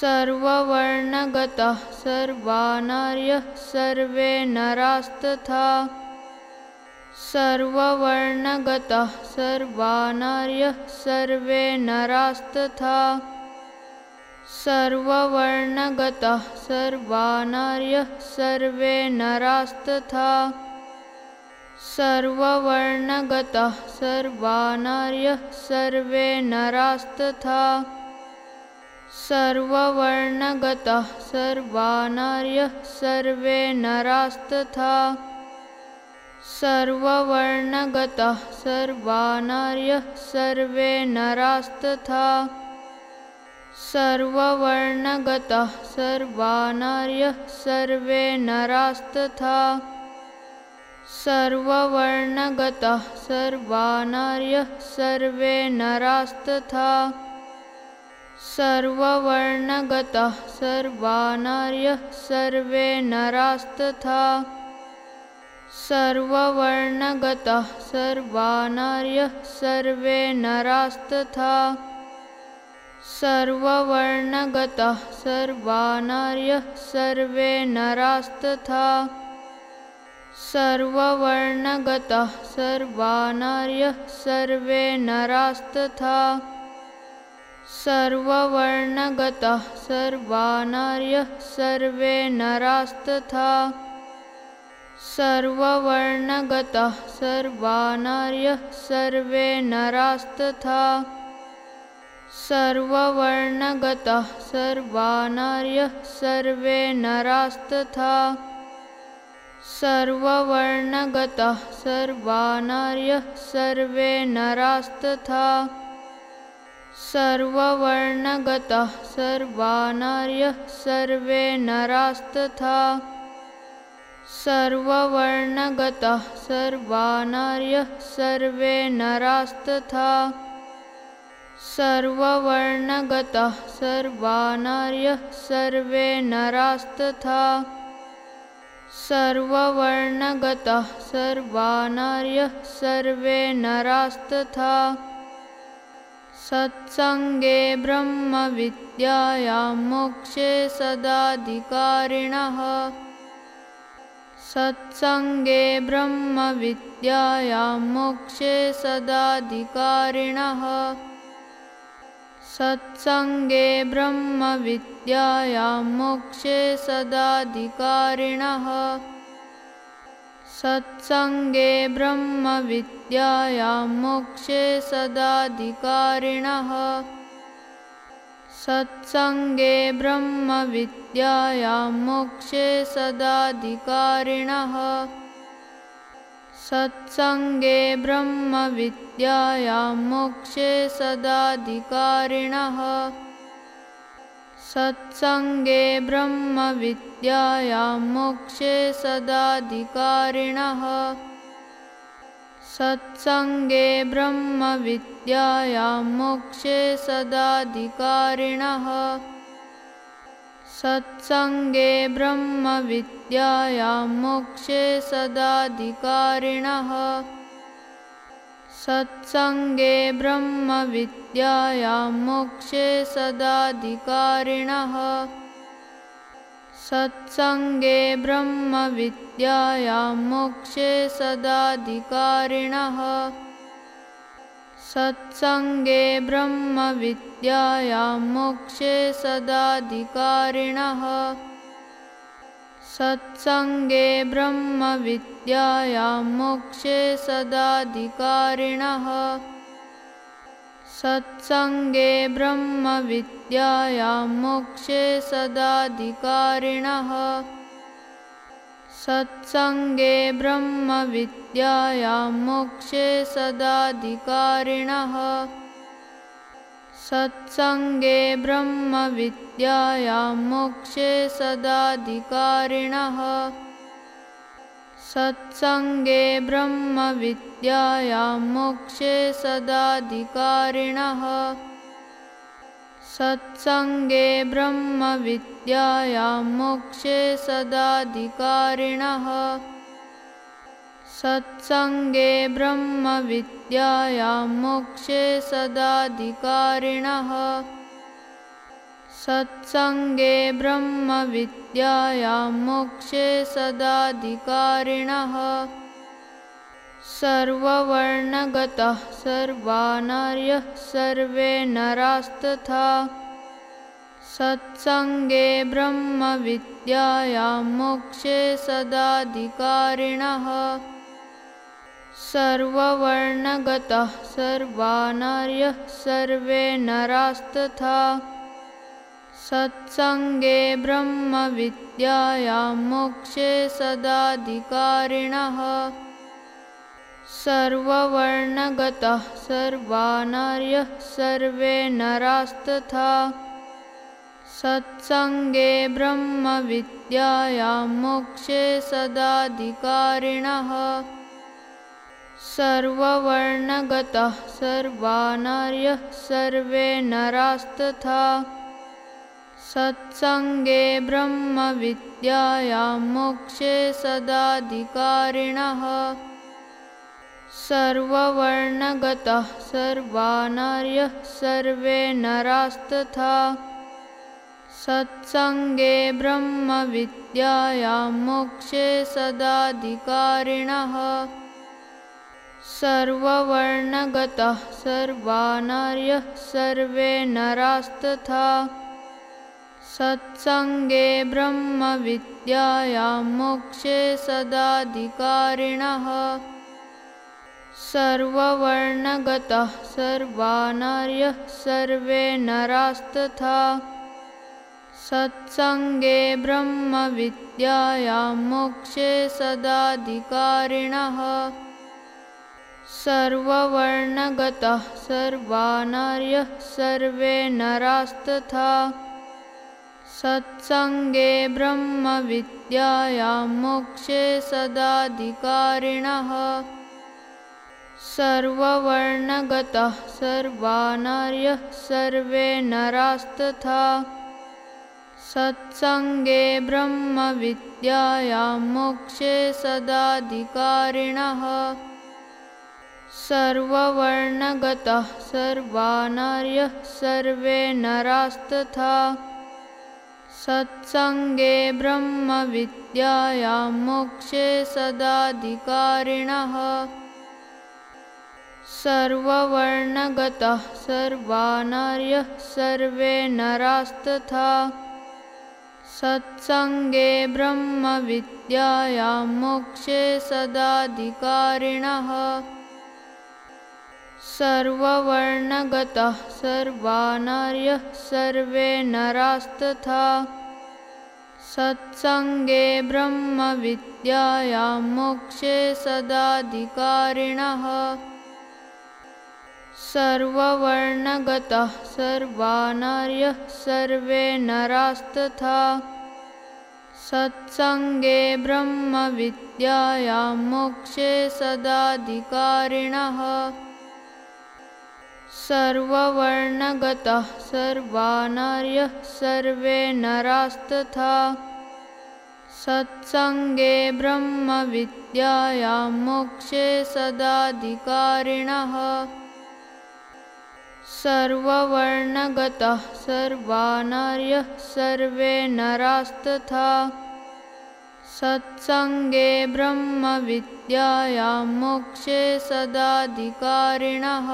सर्ववर्णगतः सर्वानार्यः सर्वे नरास्तथा। सर्ववर्णगतः सर्वानार्यः सर्वे नरास्तथा। सर्ववर्णगतः सर्वानार्यः सर्वे नरास्तथा। सर्ववर्णगतः सर्वानार्यः सर्वे नरास्तथा सर्ववर्णगतः सर्वानार्यः सर्वे नरास्तथा। सर्ववर्णगतः सर्वानार्यः सर्वे नरास्तथा। सर्ववर्णगतः सर्वानार्यः सर्वे नरास्तथा। सर्ववर्णगतः सर्वानार्यः सर्वे नरास्तथा सर्ववर्णगतः सर्वानार्यः सर्वे नरास्तथा। सर्ववर्णगतः सर्वानार्यः सर्वे नरास्तथा। सर्ववर्णगतः सर्वानार्यः सर्वे नरास्तथा। सर्ववर्णगतः सर्वानार्यः सर्वे नरास्तथा सर्ववर्णगतः सर्वानार्यः सर्वे नरास्तथा। सर्ववर्णगतः सर्वानार्यः सर्वे नरास्तथा। सर्ववर्णगतः सर्वानार्यः सर्वे नरास्तथा। सर्ववर्णगतः सर्वानार्यः सर्वे नरास्तथा सर्ववर्णगतः सर्वानार्यः सर्वे नरास्तथा। सर्ववर्णगतः सर्वानार्यः सर्वे नरास्तथा। सर्ववर्णगतः सर्वानार्यः सर्वे नरास्तथा। सर्ववर्णगतः सर्वानार्यः सर्वे नरास्तथा सत्सङ्गे ब्रह्मविद्यायां मोक्षे सदाधिकारिणः। सत्सङ्गे ब्रह्मविद्यायां मोक्षे सदाधिकारिणः। सत्सङ्गे ब्रह्मविद्यायां मोक्षे सदाधिकारिणः सत्सङ्गे ब्रह्मविद्यायां मोक्षे सदाधिकारिणः। सत्सङ्गे ब्रह्मविद्यायां मोक्षे सदाधिकारिणः। सत्सङ्गे ब्रह्मविद्यायां मोक्षे सदाधिकारिणः सत्सङ्गे ब्रह्मविद्यायां मोक्षे सदाधिकारिणः। सत्सङ्गे ब्रह्मविद्यायां मोक्षे सदाधिकारिणः। सत्सङ्गे ब्रह्मविद्यायां मोक्षे सदाधिकारिणः सत्सङ्गे ब्रह्मविद्यायां मोक्षे सदाधिकारिणः। सत्सङ्गे ब्रह्मविद्यायां मोक्षे सदाधिकारिणः। सत्सङ्गे ब्रह्मविद्यायां मोक्षे सदाधिकारिणः सत्सङ्गे ब्रह्मविद्यायां मोक्षे सदाधिकारिणः। सत्सङ्गे ब्रह्मविद्यायां मोक्षे सदाधिकारिणः। सत्सङ्गे ब्रह्मविद्यायां मोक्षे सदाधिकारिणः सत्सङ्गे ब्रह्मविद्यायां मोक्षे सदाधिकारिणः। सत्सङ्गे ब्रह्मविद्यायां मोक्षे सदाधिकारिणः। सत्सङ्गे ब्रह्मविद्यायां मोक्षे सदाधिकारिणः सत्सङ्गे ब्रह्मविद्यायां मोक्षे सदाधिकारिणः। सत्सङ्गे ब्रह्मविद्यायां मोक्षे सदाधिकारिणः। सर्ववर्णगतः सर्वानार्यः सर्वे नरास्तथा। सत्सङ्गे ब्रह्मविद्यायां मोक्षे सदाधिकारिणः सर्ववर्णगतः सर्वानार्यः सर्वे नरास्तथा। सत्सङ्गे ब्रह्मविद्यायां मोक्षे सदाधिकारिणः। सर्ववर्णगतः सर्वानार्यः सर्वे नरास्तथा। सत्सङ्गे ब्रह्मविद्यायां मोक्षे सदाधिकारिणः सर्ववर्णगतः सर्वानार्यः सर्वे नरास्तथा। सत्सङ्गे ब्रह्मविद्यायां मोक्षे सदाधिकारिणः। सर्ववर्णगतः सर्वानार्यः सर्वे नरास्तथा। सत्सङ्गे ब्रह्मविद्यायां मोक्षे सदाधिकारिणः सर्ववर्णगतः सर्वानार्यः सर्वे नरास्तथा। सत्सङ्गे ब्रह्मविद्यायां मोक्षे सदाधिकारिणः। सर्ववर्णगतः सर्वानार्यः सर्वे नरास्तथा। सत्सङ्गे ब्रह्मविद्यायां मोक्षे सदाधिकारिणः सर्ववर्णगतः सर्वानार्यः सर्वे नरास्तथा। सत्सङ्गे ब्रह्मविद्यायां मोक्षे सदाधिकारिणः। सर्ववर्णगतः सर्वानार्यः सर्वे नरास्तथा। सत्सङ्गे ब्रह्मविद्यायां मोक्षे सदाधिकारिणः सर्ववर्णगतः सर्वानार्यः सर्वे नरास्तथा। सत्सङ्गे ब्रह्मविद्यायां मोक्षे सदाधिकारिणः। सर्ववर्णगतः सर्वानार्यः सर्वे नरास्तथा। सत्सङ्गे ब्रह्मविद्यायां मोक्षे सदाधिकारिणः सर्ववर्णगतः सर्वानार्यः सर्वे नरास्तथा। सत्सङ्गे ब्रह्मविद्यायां मोक्षे सदाधिकारिणः। सर्ववर्णगतः सर्वानार्यः सर्वे नरास्तथा। सत्सङ्गे ब्रह्मविद्यायां मोक्षे सदाधिकारिणः सर्ववर्णगतः सर्वानार्यः सर्वे नरास्तथा। सत्सङ्गे ब्रह्मविद्यायां मोक्षे सदाधिकारिणः। सर्ववर्णगतः सर्वानार्यः सर्वे नरास्तथा। सत्सङ्गे ब्रह्मविद्यायां मोक्षे सदाधिकारिणः